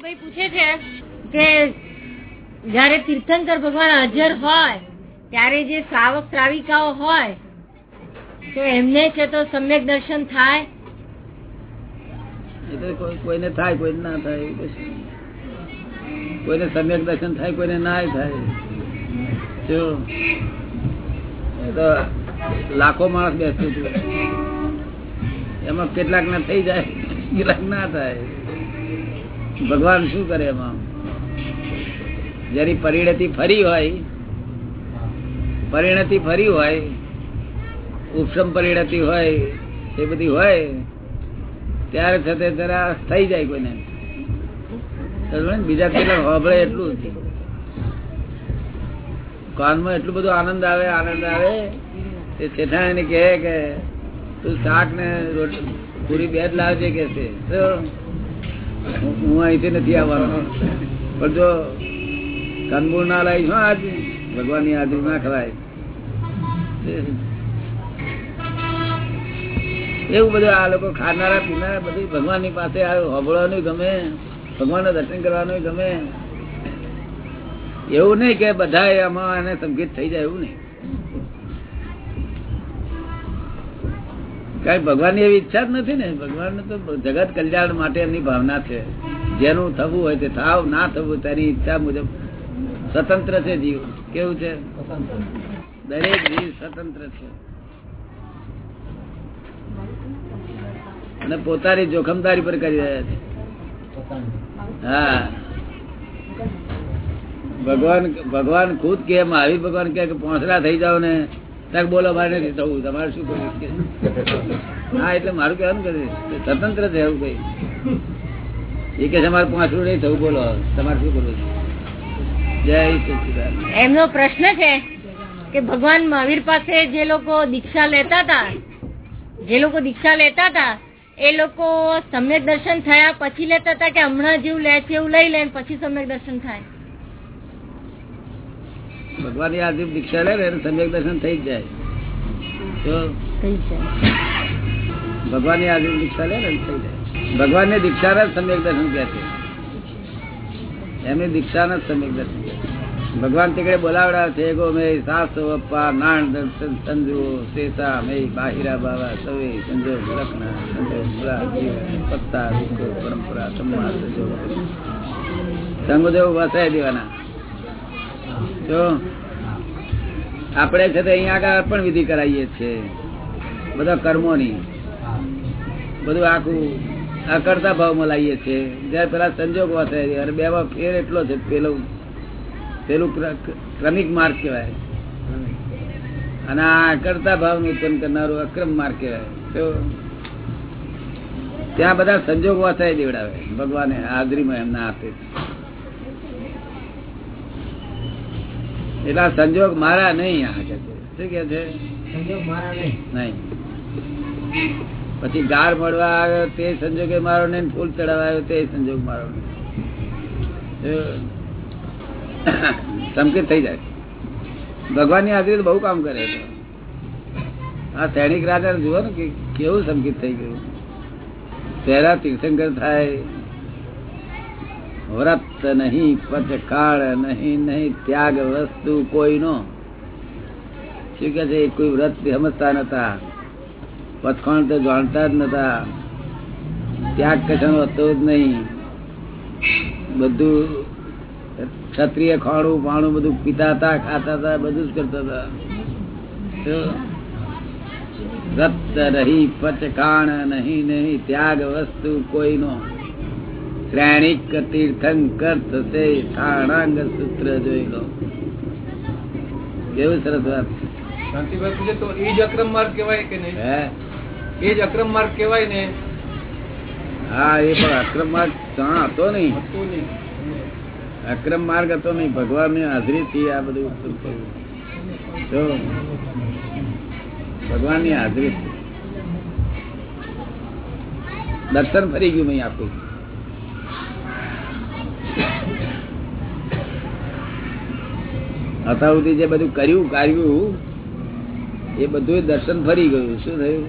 ભાઈ પૂછે છે કે જયારે તીર્થંકર ભગવાન હાજર હોય, ત્યારે જે શ્રાવક શ્રાવિકાઓ હોય, તો એમને છે તો સમ્યક દર્શન થાય? કોઈને થાય, કોઈને ના થાય કોઈને સમ્યક દર્શન થાય, કોઈને ના થાય. જો. લાખો માણસ બેસતું એમાં કેટલાક ના થઈ જાય, કેટલાક ના થાય. ભગવાન શું કરે એમાં? જેની પરિણતિ ફરી હોય, પરિણતિ ફરી હોય ઉપસમ પરિણતિ હોય, એ બધી હોય, ત્યારે છતે જરા થઈ જાય કોઈને. બીજા કેટલા હોબળે એટલું. કાનમાં એટલું બધું આનંદ આવે આનંદ આવે તે શેઠાણી કહે કે, તું શાક ને રોટલી પૂરી બે લાવજે, કે છે. હું અહીંથી નથી આવવાનો. પણ જો કંદમૂળ ના લાવી છો આજ ભગવાનની હાજરી ના ખવાય એવું બધું આ લોકો ખાનારા પીનારા બધું ભગવાનની પાસે હોબળવાનું ગમે ભગવાન દર્શન કરવાનું ગમે. એવું નહીં કે બધા આમાં એને સંકેત થઈ જાય, એવું નહીં. કઈ ભગવાન એવી ઈચ્છા જ નથી ને. ભગવાન તો જગત કલ્યાણ માટે એમની ભાવના છે. જેનું થવું હોય તે થાવ, ના થવું તેની ઈચ્છા મુજબ. સ્વતંત્ર છે જીવ. કેવું છે? દરેક જીવ સ્વતંત્ર છે. અને પોતાની જોખમદારી પર કરી રહ્યા છે. હા. ભગવાન ભગવાન ખુદ કે મહાવીર ભગવાન કે પોસડા થઈ જાવ ને. બોલો, મારે નથી થવું, તમારે શું કરવું? હા, એટલે મારું કહેવાનું કરે? સ્વતંત્ર છે એવું કઈ. એ કે તમારે પોંસડું નહીં થવું, બોલો તમારે શું કરવું? જય એમનો પ્રશ્ન છે કે ભગવાન મહાવીર પાસે જે લોકો દીક્ષા લેતા હતા, જે લોકો દીક્ષા લેતા હતા, એ લોકો સમ્યક દર્શન થયા, પછી લેતા હતા કે હમણાં જેવું લે છે એવું લઈ લે પછી સમ્યક દર્શન થાય? ભગવાનની આદિ દીક્ષા લે ને એને સમ્યક દર્શન થઈ જ જાય. તો ભગવાનની આદિ દીક્ષા લે ને થઈ જાય. ભગવાનની દીક્ષા ને સમ્યક દર્શન કહે છે. એમની દીક્ષા ને સમ્યક દર્શન ભગવાન તે બોલાવડા છે ગો મે સાસ અપ્પા નાણ દર્શન સંજુ શેષા મે બાહિરા બાવા સવે સંજો લખના સંજો પત્તા પરંપરા સંજોગ સંગોદેવ વસાઈ દેવાના. જો આપણે છે તે અહીંયા આગળ પણ વિધિ કરાવીએ છીએ. બધા કર્મોની. બધું આખું અકર્તા ભાવમાં લાવીએ છીએ. જયારે પેલા સંજોગ વસાય અને બે ફેર એટલો છે પેલું પેલું ક્રમિક માર્ગ કહેવાય. અને આ અકર્તા ભાવ ઉત્પન્ન કરનારું અક્રમ માર્ગ કહેવાય. તો ત્યાં બધા સંજોગ વાસાય દેવડાવે. ભગવાને હાજરીમાં એમના આપે. એટલે સંજોગ મારા નહીં આ કે શું કે છે? નહીં. પછી ગાર મળવા આવ્યો તે સંજોગે મારો નહીં ફૂલ ચડાવવા આવ્યો તે સંજોગ મારો સંકેત થઈ જાય. ભગવાનની હાજરી તો બહુ કામ કરે છે. આ સૈનિક રાજા જુઓ ને કે કેવું સંકેત થઈ ગયું. પહેલા તીર્થંકર થાય વ્રત નહીં, પચકાળ નહીં નહીં, ત્યાગ વસ્તુ કોઈનો. શું કે છે કોઈ વ્રત સમજતા નતા. પચખાણ તો જાણતા જ નતા. ત્યાગ કશાનો હતો જ નહીં. બધું ક્ષત્રિય ખાણું, પાણું બધું પીતા હતા, ખાતા હતા, બધું જ કરતા હતા. તો રત રહી પચકાણ નહીં નહીં, ત્યાગ વસ્તુ કોઈનો. શ્રેણિક તીર્થંકર થશે સ્થાણાંગ સૂત્ર જોઈ લો. કેવું સરસ વાત. શાંતિભાઈ પૂછે તો એ જ અક્રમ માર્ગ કહેવાય કે નહીં? હે? એ જ અક્રમ માર્ગ કહેવાય ને? હા એ પણ અક્રમ માર્ગ ત્યાં હતો નહીં? અક્રમ માર્ગ હતો નહીં. ભગવાનની હાજરી થી આ બધું જો ભગવાનની હાજરી. દર્શન ફરી ગયું મેં આખું. સુધી જે બધું કર્યું કાર્યું એ બધું દર્શન ફરી ગયું. શું થયું?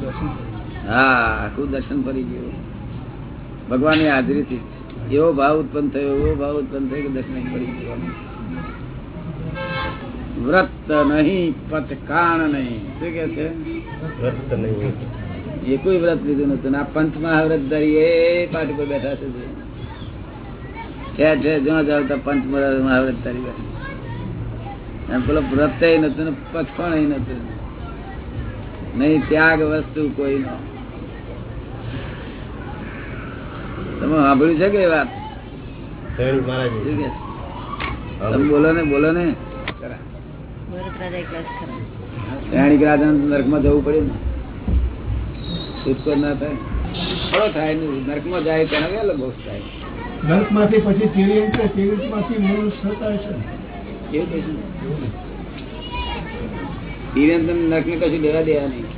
દર્શન હા આખું દર્શન ફરી ગયું. ભગવાનની હાજરી થી એવો ભાવ ઉત્પન્ન થયો એવો ભાવ ઉત્પન્ન થયો કે દર્શન ફરી ગયો. વ્રત નહીં પચકાણ નહીં. શું કે છે? એ કોઈ વ્રત લીધું નતું ના આ પંચ મહાવ્રત ધરી એ પાઠ પર બેઠા છે છે જ્યાં જાવ તો પંચ મહાવ્રત ધરી બેઠા. એમ પેલો વ્રત નતું ને નતું. નહીં ત્યાગ વસ્તુ કોઈ નો તમે સાંભળ્યું છે કે વાત? શું કે? છે? તમે બોલો ને બોલો ને. ભરતરાજા ક્લાસ ખરા શ્રેણી ગ્રાધન નરકમાં જવું પડે ને. છૂટકો ના થાય. થોડો થાય નર્કમાં જાય તેનો કેટલો ભોગ થાય? નર્કમાંથી પછી માંથી મૂળ થતા નરક કશું લેવા દેવા નહીં.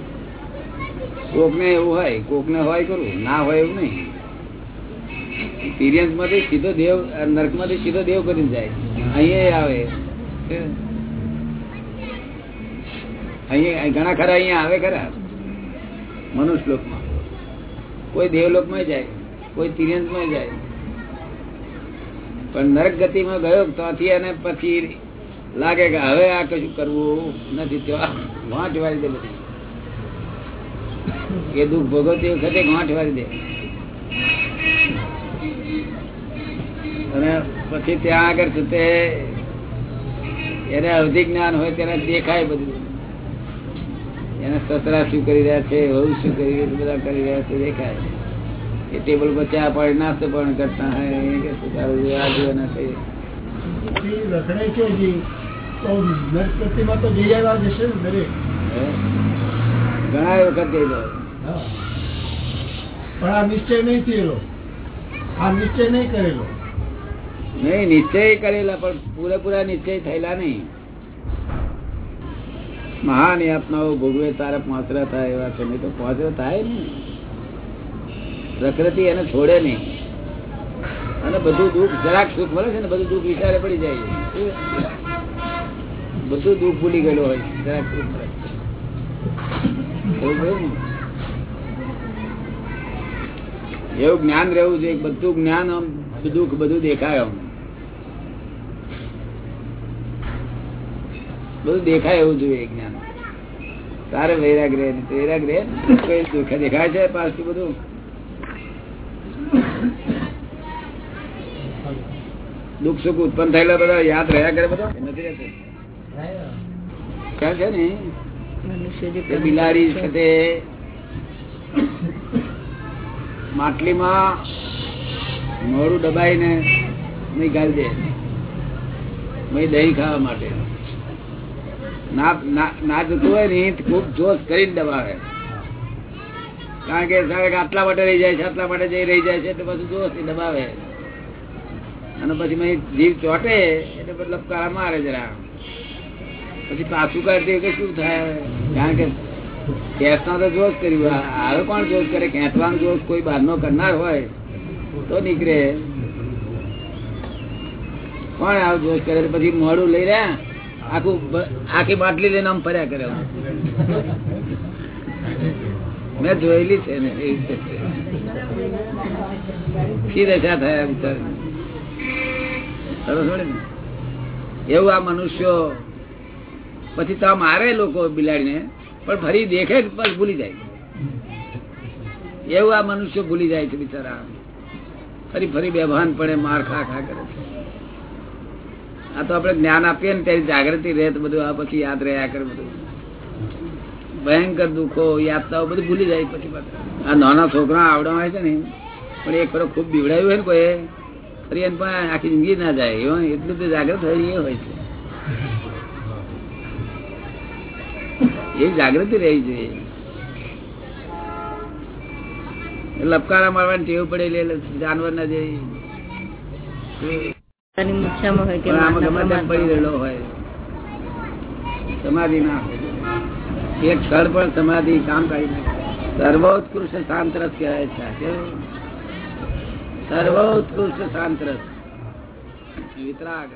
કોક ને એવું હોય કોક ને હોય કરું ના હોય એવું નહીં. તિર્યંતમાંથી સીધો દેવ નર્કમાંથી સીધો દેવ કરીને જાય. અહીંયા આવે. અહીંયા ઘણા ખરા અહીંયા આવે ખરા. મનુષ્ય લોકમાં કોઈ દેવલોકમાં જાય, કોઈ તિર્યંતમાં જાય. પણ નરક ગતિમાં ગયો, ત્યાંથી અને પછી લાગે કે હવે આ કશું કરવું નથી ત્યાં વાળી દે બધી. એ દુઃખ ભોગવતી વખતે ગાંઠ વાળી દે. અને પછી ત્યાં આગળ છે એને અવધિ જ્ઞાન હોય તેને દેખાય બધું. એને સસરા શું કરી રહ્યા છે, વહુ શું કરી રહ્યા છે, બધા કરી રહ્યા છે, દેખાય. એ ટેબલ પર ચા પાણી નાસ્તો પણ કરતા હોય કે શું તારું આ જુઓ ના કહીએ પછી રખડે તો નર્ક પ્રતિમા તો જઈ આવ્યા જશે ને દરેક. ઘણા વખત જઈ પણ આ નિશ્ચય નહીં થયેલો. આ નિશ્ચય નહીં કરેલો. નહીં નિશ્ચય કરેલા પણ પૂરેપૂરા નિશ્ચય થયેલા નહીં. મહાન યાતનાઓ ભોગવે તારા પહોંચરા થાય એવા નહીં તો પહોંચરો થાય ને પ્રકૃતિ એને છોડે નહીં. અને બધું દુઃખ જરાક સુખ મળે છે ને બધું દુઃખ વિચારે પડી જાય છે. બધું દુઃખ ભૂલી ગયેલો હોય એવું જ્ઞાન રહેવું જોઈએ, બધું જ્ઞાન આમ દુઃખ બધું દેખાય આમ. બધું દેખાય એવું જોઈએ જ્ઞાન. તારે વૈરાગ રહે વૈરાગ રહે કઈ દુઃખ દેખાય છે પાછું બધું? દુઃખ સુખ ઉત્પન્ન થયેલા બધા યાદ રહ્યા કરે બધા? નથી રહેતું. ને? બિલાડી સાથે માટલીમાં મોડું દબાઈને નહીં ગાળી દે. મેં દહીં ખાવા માટે. ના જતું હોય ને ખૂબ જોશ કરીને દબાવે. કારણ કે આટલા માટે રહી જાય છે આટલા માટે જઈ રહી જાય છે એટલે પછી જોશ દબાવે. અને પછી મેં જીવ ચોટે એટલે મતલબ લપકારા મારે જરા. પછી પાછું કાઢતી કે શું થાય? કારણ કે કેસનો તો જોશ કર્યું આ- હવે કોણ જોશ કરે? ખેંચવાનો જોશ કોઈ બહારનો કરનાર હોય તો નીકળે. કોણ આવું જોશ કરે? પછી મોડું લઈ રહ્યા. આખું આખી બાટલી લઈને આમ ફર્યા કરે. મેં જોયેલી છે ને, એવી દશા થયા બિચારા? એવું આ મનુષ્યો પછી તો મારે લોકો બિલાડીને, પણ ફરી દેખે ભૂલી જાય. એવું આ મનુષ્ય ભૂલી જાય છે બિચારા. ફરી ફરી બેભાન પડે, માર ખા ખા કરે છે. આ તો આપણે જ્ઞાન આપીએ ને ત્યારે જાગૃતિ રહે તો બધું, આ પછી યાદ રહ્યા કરે બધું. ભયંકર દુઃખો યાદતાઓ બધું ભૂલી જાય પછી આ નાના છોકરા આવડા હોય છે ને, પણ એક ફરો ખૂબ બીવડાયું હોય ને કોઈ, ફરી એને પણ આખી જિંદગી ના જાય. એટલું તો જાગૃત હોય એ હોય છે. એ જાગૃતિ રહેવી જોઈએ. લપકારા મારવાની ટેવ પડેલી એટલે જાનવર ના જેવી પડી સમાધિ ના એક ક્ષણ પણ સમાધિ કામ કરી નાખે. સર્વોત્કૃષ્ટ શાંત રસ કહેવાય છે સર્વોત્કૃષ્ટ શાંત રસ વિતરાગ.